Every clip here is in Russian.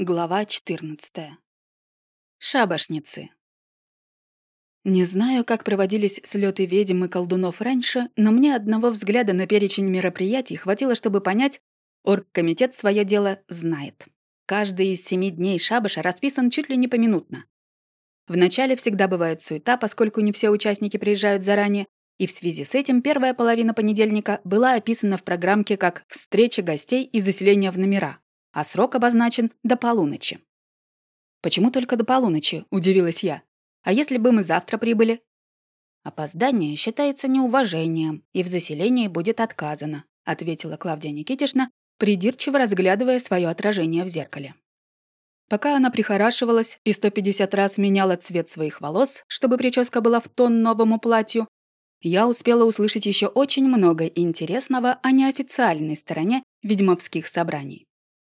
Глава 14. Шабашницы. Не знаю, как проводились слеты ведьм и колдунов раньше, но мне одного взгляда на перечень мероприятий хватило, чтобы понять, оргкомитет свое дело знает. Каждый из семи дней шабаша расписан чуть ли не поминутно. Вначале всегда бывает суета, поскольку не все участники приезжают заранее, и в связи с этим первая половина понедельника была описана в программке как «встреча гостей и заселение в номера», а срок обозначен до полуночи. «Почему только до полуночи?» — удивилась я. «А если бы мы завтра прибыли?» «Опоздание считается неуважением, и в заселении будет отказано», — ответила Клавдия Никитишна, придирчиво разглядывая свое отражение в зеркале. Пока она прихорашивалась и 150 раз меняла цвет своих волос, чтобы прическа была в тон новому платью, я успела услышать еще очень много интересного о неофициальной стороне ведьмовских собраний.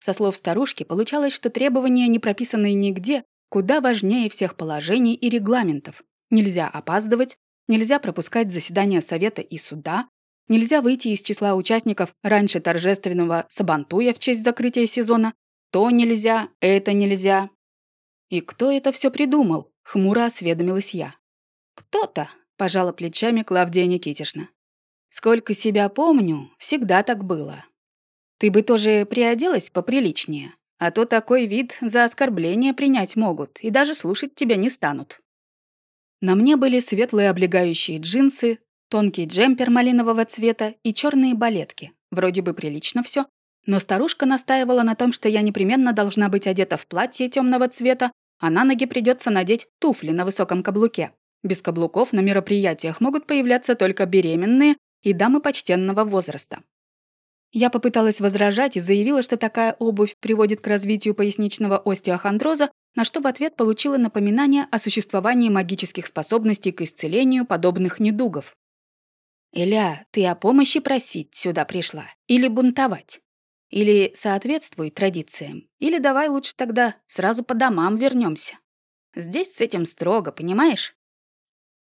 Со слов старушки получалось, что требования, не прописанные нигде, куда важнее всех положений и регламентов. Нельзя опаздывать, нельзя пропускать заседания совета и суда, нельзя выйти из числа участников раньше торжественного сабантуя в честь закрытия сезона, то нельзя, это нельзя. И кто это все придумал? Хмуро осведомилась я. Кто-то, пожала плечами Клавдия Никитишна. Сколько себя помню, всегда так было. Ты бы тоже приоделась поприличнее, а то такой вид за оскорбление принять могут и даже слушать тебя не станут». На мне были светлые облегающие джинсы, тонкий джемпер малинового цвета и черные балетки. Вроде бы прилично все, но старушка настаивала на том, что я непременно должна быть одета в платье темного цвета, а на ноги придется надеть туфли на высоком каблуке. Без каблуков на мероприятиях могут появляться только беременные и дамы почтенного возраста. Я попыталась возражать и заявила, что такая обувь приводит к развитию поясничного остеохондроза, на что в ответ получила напоминание о существовании магических способностей к исцелению подобных недугов. «Эля, ты о помощи просить сюда пришла? Или бунтовать? Или соответствуй традициям? Или давай лучше тогда сразу по домам вернемся. Здесь с этим строго, понимаешь?»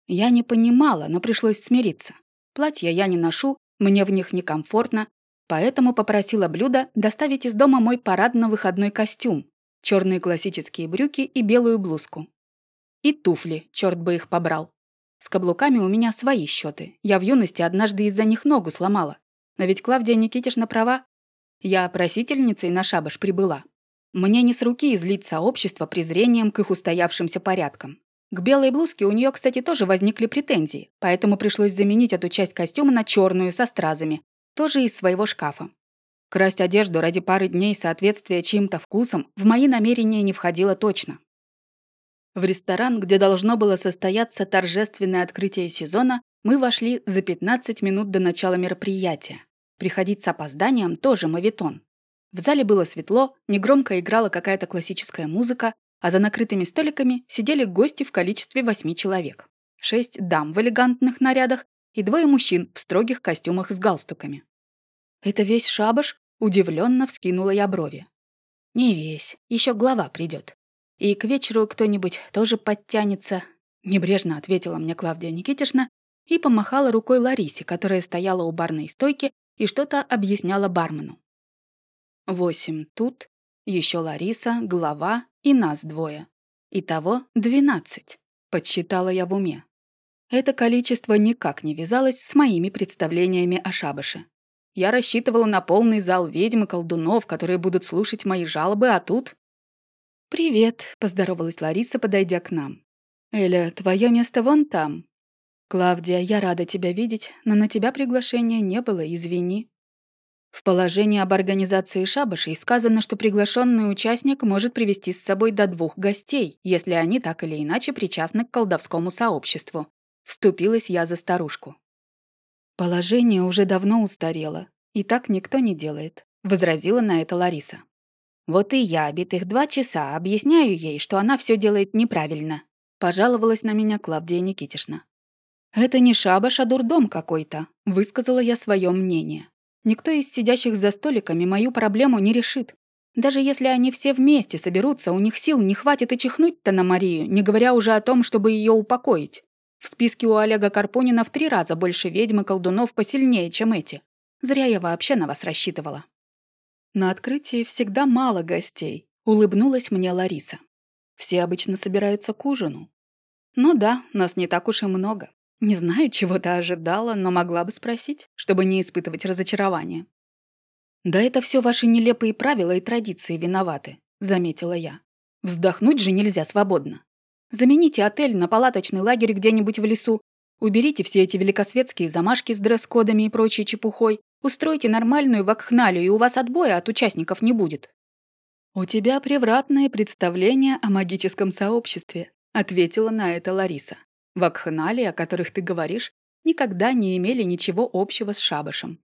Я не понимала, но пришлось смириться. Платья я не ношу, мне в них некомфортно, Поэтому попросила блюдо доставить из дома мой парадно-выходной костюм, черные классические брюки и белую блузку. И туфли, черт бы их побрал. С каблуками у меня свои счеты. Я в юности однажды из-за них ногу сломала. Но ведь Клавдия Никитишна права. Я просительницей на шабаш прибыла. Мне не с руки излить сообщество презрением к их устоявшимся порядкам. К белой блузке у нее, кстати, тоже возникли претензии, поэтому пришлось заменить эту часть костюма на черную со стразами, тоже из своего шкафа. Красть одежду ради пары дней соответствия чьим-то вкусам в мои намерения не входило точно. В ресторан, где должно было состояться торжественное открытие сезона, мы вошли за 15 минут до начала мероприятия. Приходить с опозданием тоже мавитон. В зале было светло, негромко играла какая-то классическая музыка, а за накрытыми столиками сидели гости в количестве восьми человек. Шесть дам в элегантных нарядах и двое мужчин в строгих костюмах с галстуками. «Это весь шабаш?» — удивленно вскинула я брови. «Не весь, еще глава придет. И к вечеру кто-нибудь тоже подтянется», — небрежно ответила мне Клавдия Никитишна и помахала рукой Ларисе, которая стояла у барной стойки и что-то объясняла бармену. «Восемь тут, еще Лариса, глава и нас двое. Итого двенадцать», — подсчитала я в уме. Это количество никак не вязалось с моими представлениями о шабаше. Я рассчитывала на полный зал ведьм и колдунов, которые будут слушать мои жалобы, а тут... «Привет», — поздоровалась Лариса, подойдя к нам. «Эля, твое место вон там». «Клавдия, я рада тебя видеть, но на тебя приглашения не было, извини». В положении об организации шабашей сказано, что приглашенный участник может привести с собой до двух гостей, если они так или иначе причастны к колдовскому сообществу. Вступилась я за старушку. «Положение уже давно устарело, и так никто не делает», — возразила на это Лариса. «Вот и я битых два часа объясняю ей, что она все делает неправильно», — пожаловалась на меня Клавдия Никитишна. «Это не шабаш, а дурдом какой-то», — высказала я свое мнение. «Никто из сидящих за столиками мою проблему не решит. Даже если они все вместе соберутся, у них сил не хватит и чихнуть-то на Марию, не говоря уже о том, чтобы ее упокоить. В списке у Олега Карпунина в три раза больше ведьм и колдунов посильнее, чем эти. Зря я вообще на вас рассчитывала. На открытии всегда мало гостей. Улыбнулась мне Лариса. Все обычно собираются к ужину. Ну да, нас не так уж и много. Не знаю, чего ты ожидала, но могла бы спросить, чтобы не испытывать разочарования. «Да это все ваши нелепые правила и традиции виноваты», — заметила я. «Вздохнуть же нельзя свободно. Замените отель на палаточный лагерь где-нибудь в лесу, уберите все эти великосветские замашки с дресс-кодами и прочей чепухой, устройте нормальную вакхналию, и у вас отбоя от участников не будет». «У тебя превратное представление о магическом сообществе», — ответила на это Лариса. Вакханалии, о которых ты говоришь, никогда не имели ничего общего с шабашем.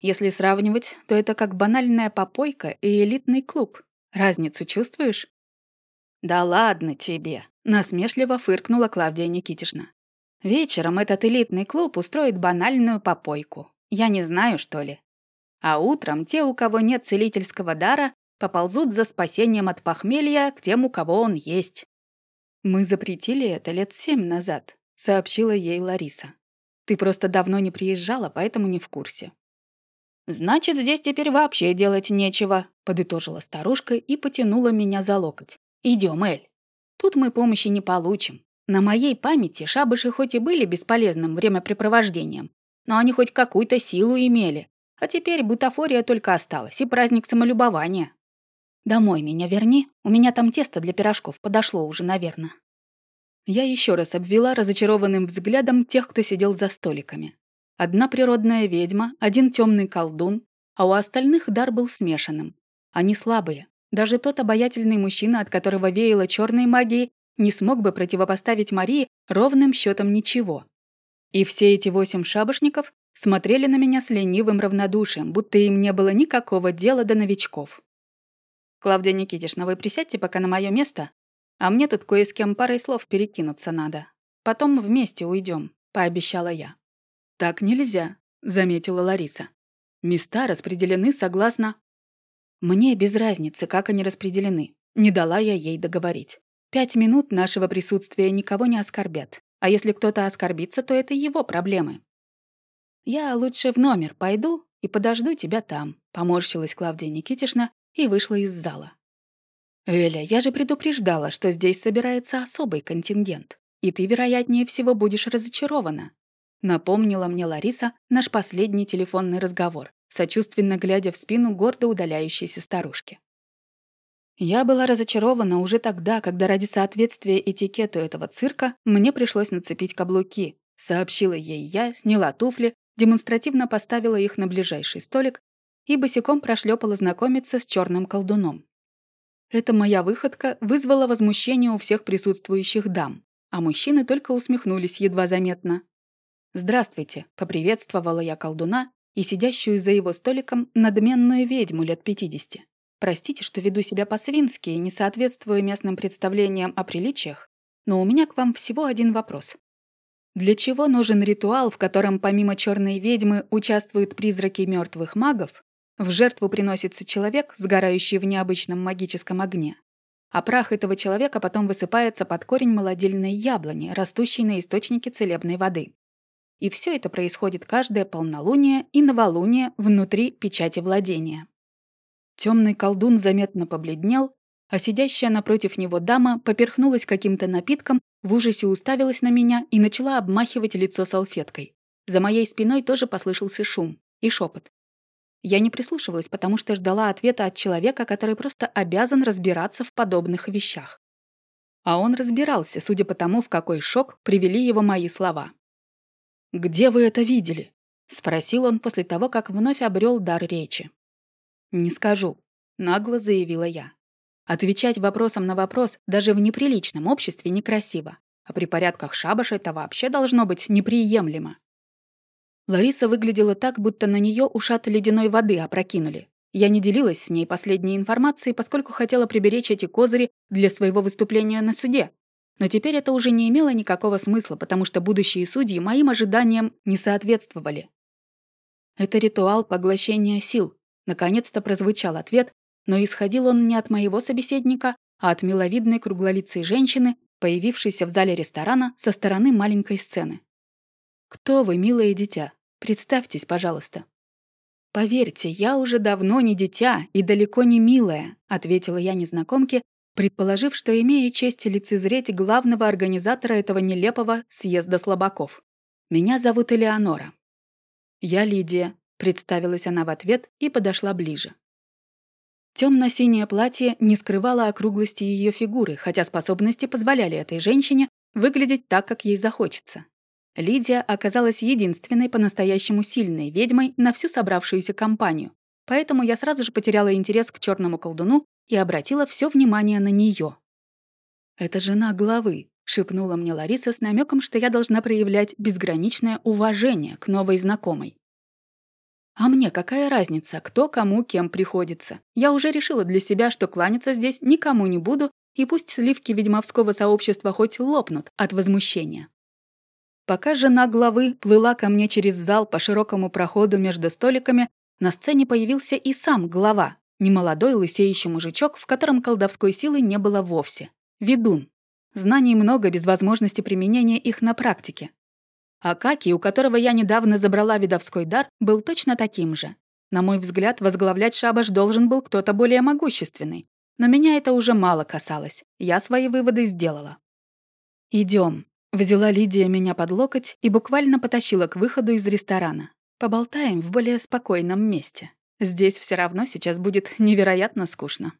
Если сравнивать, то это как банальная попойка и элитный клуб. Разницу чувствуешь? «Да ладно тебе!» — насмешливо фыркнула Клавдия Никитишна. «Вечером этот элитный клуб устроит банальную попойку. Я не знаю, что ли. А утром те, у кого нет целительского дара, поползут за спасением от похмелья к тем, у кого он есть. «Мы запретили это лет семь назад», — сообщила ей Лариса. «Ты просто давно не приезжала, поэтому не в курсе». «Значит, здесь теперь вообще делать нечего», — подытожила старушка и потянула меня за локоть. «Идем, Эль. Тут мы помощи не получим. На моей памяти шабыши хоть и были бесполезным времяпрепровождением, но они хоть какую-то силу имели. А теперь бутафория только осталась и праздник самолюбования. «Домой меня верни, у меня там тесто для пирожков подошло уже, наверное». Я еще раз обвела разочарованным взглядом тех, кто сидел за столиками. Одна природная ведьма, один темный колдун, а у остальных дар был смешанным. Они слабые. Даже тот обаятельный мужчина, от которого веяло черной магией, не смог бы противопоставить Марии ровным счетом ничего. И все эти восемь шабашников смотрели на меня с ленивым равнодушием, будто им не было никакого дела до новичков. «Клавдия Никитишна, вы присядьте пока на мое место, а мне тут кое с кем парой слов перекинуться надо. Потом вместе уйдем, пообещала я. «Так нельзя», — заметила Лариса. «Места распределены согласно...» «Мне без разницы, как они распределены», — не дала я ей договорить. «Пять минут нашего присутствия никого не оскорбят, а если кто-то оскорбится, то это его проблемы». «Я лучше в номер пойду и подожду тебя там», — поморщилась Клавдия Никитишна и вышла из зала. «Эля, я же предупреждала, что здесь собирается особый контингент, и ты, вероятнее всего, будешь разочарована», напомнила мне Лариса наш последний телефонный разговор, сочувственно глядя в спину гордо удаляющейся старушки. Я была разочарована уже тогда, когда ради соответствия этикету этого цирка мне пришлось нацепить каблуки, сообщила ей я, сняла туфли, демонстративно поставила их на ближайший столик и босиком прошлепала знакомиться с черным колдуном. Эта моя выходка вызвала возмущение у всех присутствующих дам, а мужчины только усмехнулись едва заметно. «Здравствуйте», — поприветствовала я колдуна и сидящую за его столиком надменную ведьму лет 50. Простите, что веду себя по-свински и не соответствую местным представлениям о приличиях, но у меня к вам всего один вопрос. Для чего нужен ритуал, в котором помимо черной ведьмы участвуют призраки мертвых магов, в жертву приносится человек, сгорающий в необычном магическом огне. А прах этого человека потом высыпается под корень молодильной яблони, растущей на источнике целебной воды. И все это происходит каждое полнолуние и новолуние внутри печати владения. Темный колдун заметно побледнел, а сидящая напротив него дама поперхнулась каким-то напитком, в ужасе уставилась на меня и начала обмахивать лицо салфеткой. За моей спиной тоже послышался шум и шепот. Я не прислушивалась, потому что ждала ответа от человека, который просто обязан разбираться в подобных вещах. А он разбирался, судя по тому, в какой шок привели его мои слова. «Где вы это видели?» — спросил он после того, как вновь обрел дар речи. «Не скажу», — нагло заявила я. Отвечать вопросом на вопрос даже в неприличном обществе некрасиво, а при порядках шабаша это вообще должно быть неприемлемо. Лариса выглядела так, будто на нее ушат ледяной воды опрокинули. Я не делилась с ней последней информацией, поскольку хотела приберечь эти козыри для своего выступления на суде. Но теперь это уже не имело никакого смысла, потому что будущие судьи моим ожиданиям не соответствовали. Это ритуал поглощения сил. Наконец-то прозвучал ответ, но исходил он не от моего собеседника, а от миловидной круглолицей женщины, появившейся в зале ресторана со стороны маленькой сцены. «Кто вы, милое дитя? Представьтесь, пожалуйста». «Поверьте, я уже давно не дитя и далеко не милая», — ответила я незнакомке, предположив, что имею честь лицезреть главного организатора этого нелепого съезда слабаков. «Меня зовут Элеонора». «Я Лидия», — представилась она в ответ и подошла ближе. Темно-синее платье не скрывало округлости ее фигуры, хотя способности позволяли этой женщине выглядеть так, как ей захочется. Лидия оказалась единственной по-настоящему сильной ведьмой на всю собравшуюся компанию, поэтому я сразу же потеряла интерес к черному колдуну и обратила все внимание на нее. «Это жена главы», — шепнула мне Лариса с намеком, что я должна проявлять безграничное уважение к новой знакомой. А мне какая разница, кто кому кем приходится? Я уже решила для себя, что кланяться здесь никому не буду, и пусть сливки ведьмовского сообщества хоть лопнут от возмущения. Пока жена главы плыла ко мне через зал по широкому проходу между столиками, на сцене появился и сам глава, немолодой лысеющий мужичок, в котором колдовской силы не было вовсе. Ведун. Знаний много без возможности применения их на практике. А Каки, у которого я недавно забрала видовской дар, был точно таким же. На мой взгляд, возглавлять шабаш должен был кто-то более могущественный. Но меня это уже мало касалось. Я свои выводы сделала. Идем, Взяла Лидия меня под локоть и буквально потащила к выходу из ресторана. Поболтаем в более спокойном месте. Здесь все равно сейчас будет невероятно скучно.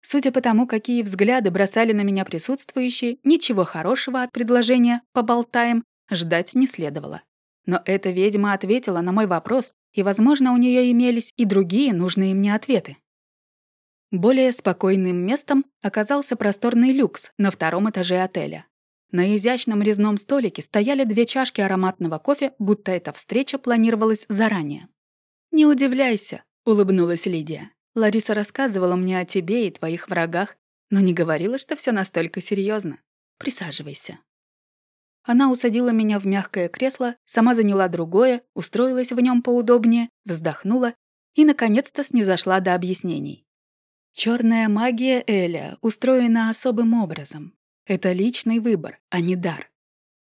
Судя по тому, какие взгляды бросали на меня присутствующие, ничего хорошего от предложения «поболтаем» ждать не следовало. Но эта ведьма ответила на мой вопрос, и, возможно, у нее имелись и другие нужные мне ответы. Более спокойным местом оказался просторный люкс на втором этаже отеля. На изящном резном столике стояли две чашки ароматного кофе, будто эта встреча планировалась заранее. «Не удивляйся», — улыбнулась Лидия. «Лариса рассказывала мне о тебе и твоих врагах, но не говорила, что все настолько серьезно. Присаживайся». Она усадила меня в мягкое кресло, сама заняла другое, устроилась в нем поудобнее, вздохнула и, наконец-то, снизошла до объяснений. Черная магия Эля устроена особым образом. Это личный выбор, а не дар.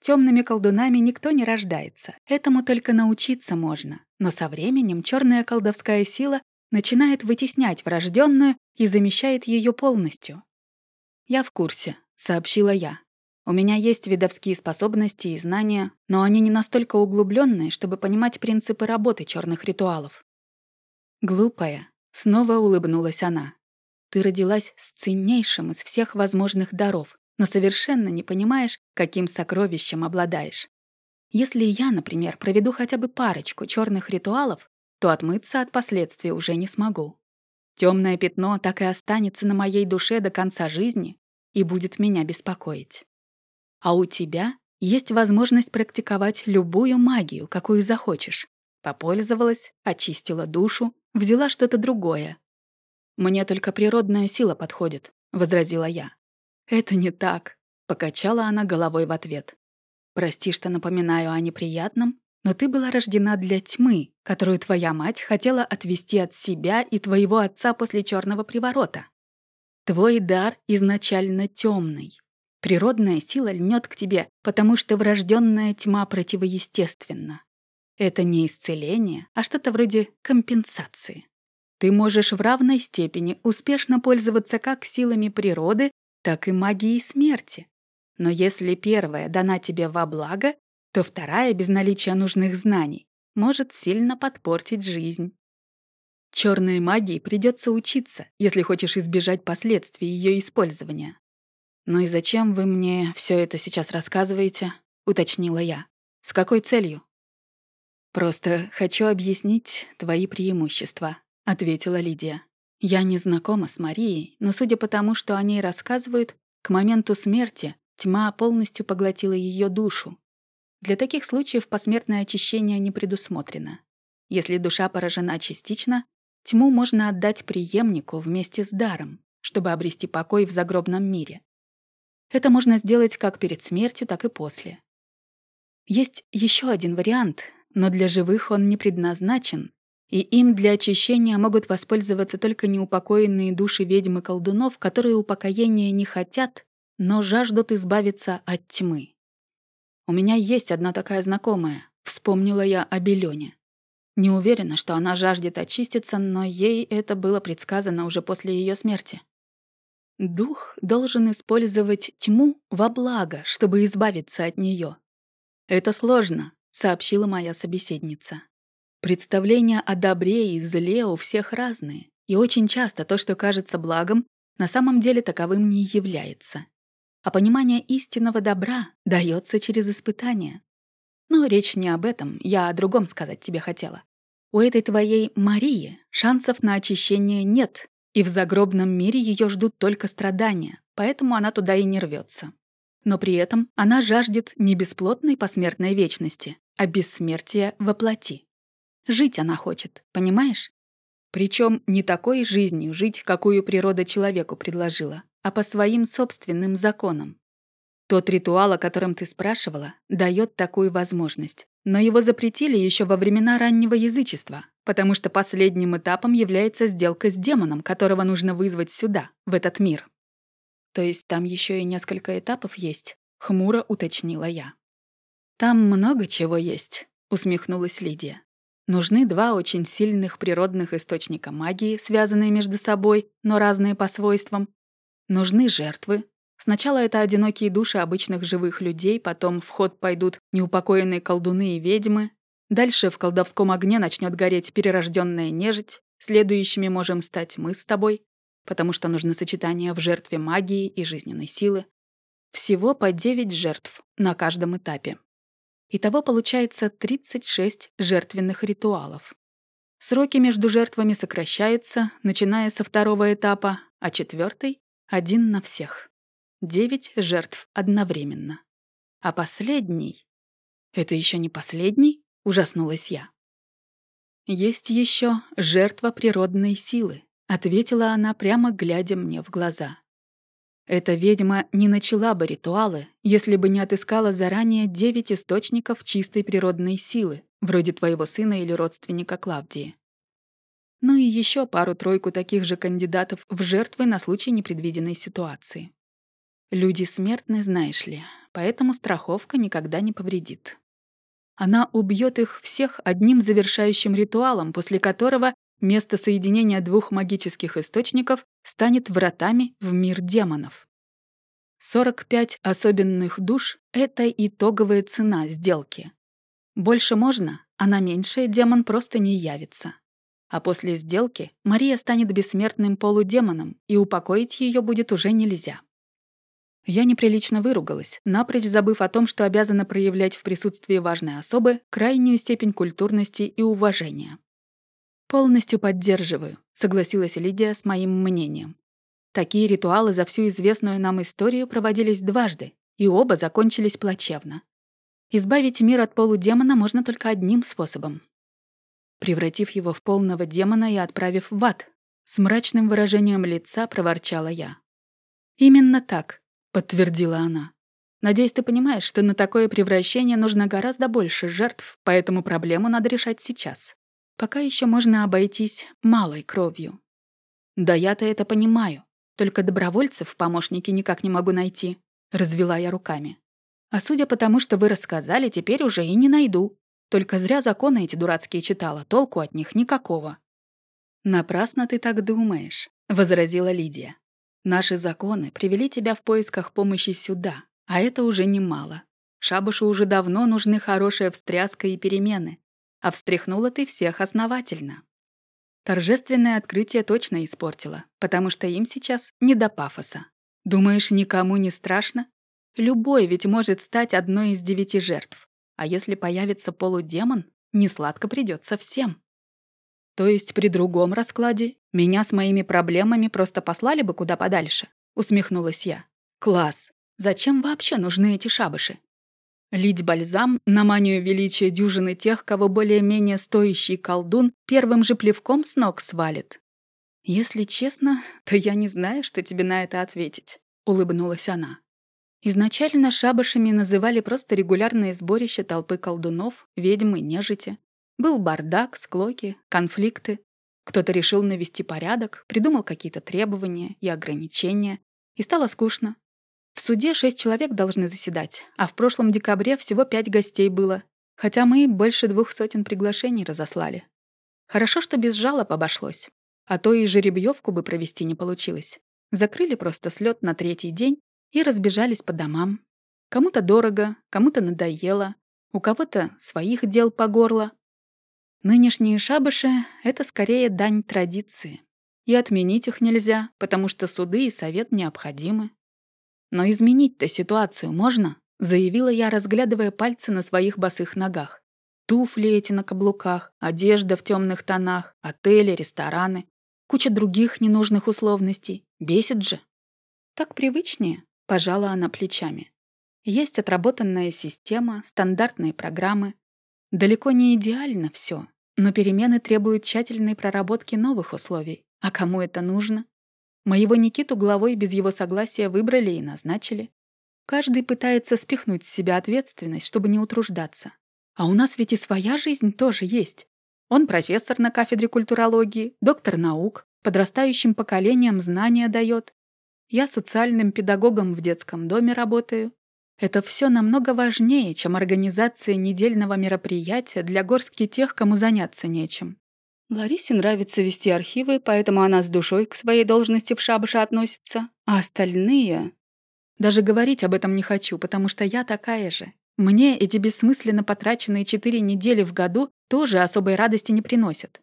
Темными колдунами никто не рождается, этому только научиться можно. Но со временем черная колдовская сила начинает вытеснять врожденную и замещает ее полностью. «Я в курсе», — сообщила я. «У меня есть видовские способности и знания, но они не настолько углубленные, чтобы понимать принципы работы черных ритуалов». «Глупая», — снова улыбнулась она. «Ты родилась с ценнейшим из всех возможных даров, но совершенно не понимаешь, каким сокровищем обладаешь. Если я, например, проведу хотя бы парочку черных ритуалов, то отмыться от последствий уже не смогу. Темное пятно так и останется на моей душе до конца жизни и будет меня беспокоить. А у тебя есть возможность практиковать любую магию, какую захочешь. Попользовалась, очистила душу, взяла что-то другое. «Мне только природная сила подходит», — возразила я. «Это не так», — покачала она головой в ответ. «Прости, что напоминаю о неприятном, но ты была рождена для тьмы, которую твоя мать хотела отвести от себя и твоего отца после черного приворота. Твой дар изначально темный. Природная сила льнет к тебе, потому что врожденная тьма противоестественна. Это не исцеление, а что-то вроде компенсации. Ты можешь в равной степени успешно пользоваться как силами природы, так и магией смерти. Но если первая дана тебе во благо, то вторая, без наличия нужных знаний, может сильно подпортить жизнь. Черной магии придется учиться, если хочешь избежать последствий ее использования. «Ну и зачем вы мне все это сейчас рассказываете?» — уточнила я. «С какой целью?» «Просто хочу объяснить твои преимущества», — ответила Лидия. Я не знакома с Марией, но судя по тому, что о ней рассказывают, к моменту смерти тьма полностью поглотила ее душу. Для таких случаев посмертное очищение не предусмотрено. Если душа поражена частично, тьму можно отдать преемнику вместе с даром, чтобы обрести покой в загробном мире. Это можно сделать как перед смертью, так и после. Есть еще один вариант, но для живых он не предназначен и им для очищения могут воспользоваться только неупокоенные души ведьм и колдунов, которые упокоения не хотят, но жаждут избавиться от тьмы. «У меня есть одна такая знакомая», — вспомнила я о Белёне. Не уверена, что она жаждет очиститься, но ей это было предсказано уже после ее смерти. Дух должен использовать тьму во благо, чтобы избавиться от нее. Это сложно, сообщила моя собеседница. Представления о добре и зле у всех разные, и очень часто то, что кажется благом, на самом деле таковым не является. А понимание истинного добра дается через испытания. Но речь не об этом, я о другом сказать тебе хотела. У этой твоей Марии шансов на очищение нет, и в загробном мире ее ждут только страдания, поэтому она туда и не рвется. Но при этом она жаждет не бесплотной посмертной вечности, а бессмертия во плоти. Жить она хочет, понимаешь? Причем не такой жизнью жить, какую природа человеку предложила, а по своим собственным законам. Тот ритуал, о котором ты спрашивала, дает такую возможность. Но его запретили еще во времена раннего язычества, потому что последним этапом является сделка с демоном, которого нужно вызвать сюда, в этот мир. То есть там еще и несколько этапов есть, хмуро уточнила я. Там много чего есть, усмехнулась Лидия. Нужны два очень сильных природных источника магии, связанные между собой, но разные по свойствам. Нужны жертвы, Сначала это одинокие души обычных живых людей, потом в ход пойдут неупокоенные колдуны и ведьмы. Дальше в колдовском огне начнет гореть перерожденная нежить. Следующими можем стать мы с тобой, потому что нужно сочетание в жертве магии и жизненной силы. Всего по 9 жертв на каждом этапе. Итого получается 36 жертвенных ритуалов. Сроки между жертвами сокращаются, начиная со второго этапа, а четвертый — один на всех. Девять жертв одновременно. А последний... Это еще не последний? Ужаснулась я. Есть еще жертва природной силы, ответила она, прямо глядя мне в глаза. Эта ведьма не начала бы ритуалы, если бы не отыскала заранее девять источников чистой природной силы, вроде твоего сына или родственника Клавдии. Ну и еще пару-тройку таких же кандидатов в жертвы на случай непредвиденной ситуации. Люди смертны, знаешь ли, поэтому страховка никогда не повредит. Она убьет их всех одним завершающим ритуалом, после которого место соединения двух магических источников станет вратами в мир демонов. 45 особенных душ — это итоговая цена сделки. Больше можно, а на меньшее демон просто не явится. А после сделки Мария станет бессмертным полудемоном, и упокоить ее будет уже нельзя. Я неприлично выругалась, напрочь забыв о том, что обязана проявлять в присутствии важной особы крайнюю степень культурности и уважения. «Полностью поддерживаю», — согласилась Лидия с моим мнением. Такие ритуалы за всю известную нам историю проводились дважды, и оба закончились плачевно. Избавить мир от полудемона можно только одним способом. Превратив его в полного демона и отправив в ад, с мрачным выражением лица проворчала я. Именно так, — подтвердила она. «Надеюсь, ты понимаешь, что на такое превращение нужно гораздо больше жертв, поэтому проблему надо решать сейчас. Пока еще можно обойтись малой кровью». «Да я-то это понимаю. Только добровольцев в помощники никак не могу найти», — развела я руками. «А судя по тому, что вы рассказали, теперь уже и не найду. Только зря законы эти дурацкие читала, толку от них никакого». «Напрасно ты так думаешь», — возразила Лидия. Наши законы привели тебя в поисках помощи сюда, а это уже немало. Шабушу уже давно нужны хорошая встряска и перемены, а встряхнула ты всех основательно. Торжественное открытие точно испортило, потому что им сейчас не до пафоса. Думаешь, никому не страшно? Любой ведь может стать одной из девяти жертв. А если появится полудемон, несладко придется всем. То есть при другом раскладе меня с моими проблемами просто послали бы куда подальше? Усмехнулась я. Класс. Зачем вообще нужны эти шабыши? Лить бальзам на манию величия дюжины тех, кого более-менее стоящий колдун первым же плевком с ног свалит. «Если честно, то я не знаю, что тебе на это ответить», — улыбнулась она. Изначально шабашами называли просто регулярные сборища толпы колдунов, ведьм и нежити. Был бардак, склоки, конфликты. Кто-то решил навести порядок, придумал какие-то требования и ограничения, и стало скучно. В суде шесть человек должны заседать, а в прошлом декабре всего пять гостей было. Хотя мы больше двух сотен приглашений разослали. Хорошо, что без жалоб обошлось. А то и жеребьевку бы провести не получилось. Закрыли просто слет на третий день и разбежались по домам. Кому-то дорого, кому-то надоело, у кого-то своих дел по горло. Нынешние шабаши — это скорее дань традиции. И отменить их нельзя, потому что суды и совет необходимы. Но изменить-то ситуацию можно, заявила я, разглядывая пальцы на своих босых ногах. Туфли эти на каблуках, одежда в темных тонах, отели, рестораны, куча других ненужных условностей. Бесит же. Так привычнее, пожала она плечами. Есть отработанная система, стандартные программы. Далеко не идеально все, но перемены требуют тщательной проработки новых условий. А кому это нужно? Моего Никиту главой без его согласия выбрали и назначили. Каждый пытается спихнуть с себя ответственность, чтобы не утруждаться. А у нас ведь и своя жизнь тоже есть. Он профессор на кафедре культурологии, доктор наук, подрастающим поколениям знания дает. Я социальным педагогом в детском доме работаю. Это все намного важнее, чем организация недельного мероприятия для горстки тех, кому заняться нечем. Ларисе нравится вести архивы, поэтому она с душой к своей должности в шабаше относится. А остальные... Даже говорить об этом не хочу, потому что я такая же. Мне эти бессмысленно потраченные четыре недели в году тоже особой радости не приносят.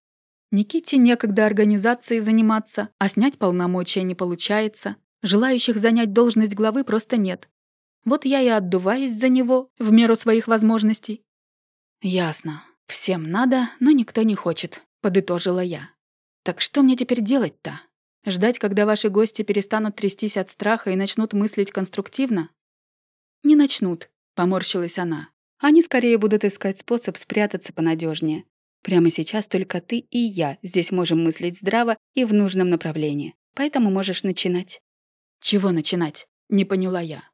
Никите некогда организацией заниматься, а снять полномочия не получается. Желающих занять должность главы просто нет. Вот я и отдуваюсь за него в меру своих возможностей. Ясно. Всем надо, но никто не хочет, подытожила я. Так что мне теперь делать-то? Ждать, когда ваши гости перестанут трястись от страха и начнут мыслить конструктивно? Не начнут, Поморщилась она. Они скорее будут искать способ спрятаться понадежнее. Прямо сейчас только ты и я здесь можем мыслить здраво и в нужном направлении. Поэтому можешь начинать. Чего начинать? Не поняла я.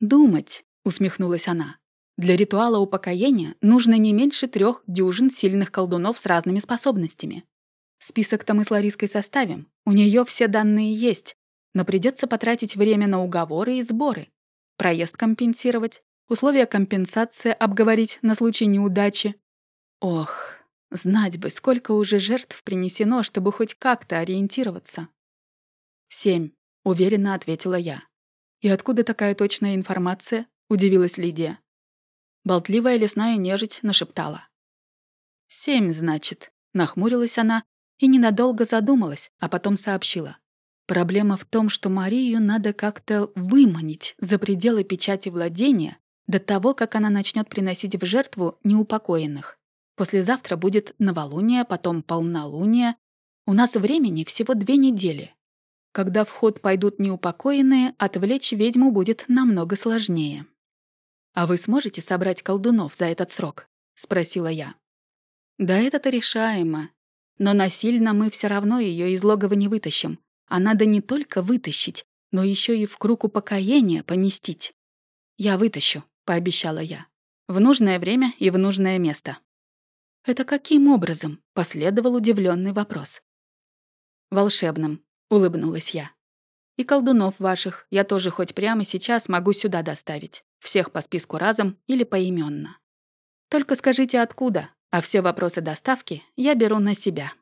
Думать, усмехнулась она. Для ритуала упокоения нужно не меньше трех дюжин сильных колдунов с разными способностями. Список-то мы с Лариской составим. У нее все данные есть. Но придется потратить время на уговоры и сборы. Проезд компенсировать, условия компенсации обговорить на случай неудачи. Ох, знать бы, сколько уже жертв принесено, чтобы хоть как-то ориентироваться. «Семь», — уверенно ответила я. «И откуда такая точная информация?» — удивилась Лидия. Болтливая лесная нежить нашептала. «Семь, значит», — нахмурилась она и ненадолго задумалась, а потом сообщила. Проблема в том, что Марию надо как-то выманить за пределы печати владения до того, как она начнет приносить в жертву неупокоенных. Послезавтра будет новолуние, потом полнолуние. У нас времени всего две недели. Когда в ход пойдут неупокоенные, отвлечь ведьму будет намного сложнее. «А вы сможете собрать колдунов за этот срок?» — спросила я. «Да это-то решаемо. Но насильно мы все равно ее из логова не вытащим. А надо не только вытащить, но еще и в круг упокоения поместить. Я вытащу. — пообещала я. «В нужное время и в нужное место». «Это каким образом?» — последовал удивленный вопрос. «Волшебным», — улыбнулась я. «И колдунов ваших я тоже хоть прямо сейчас могу сюда доставить. Всех по списку разом или поименно. Только скажите, откуда, а все вопросы доставки я беру на себя».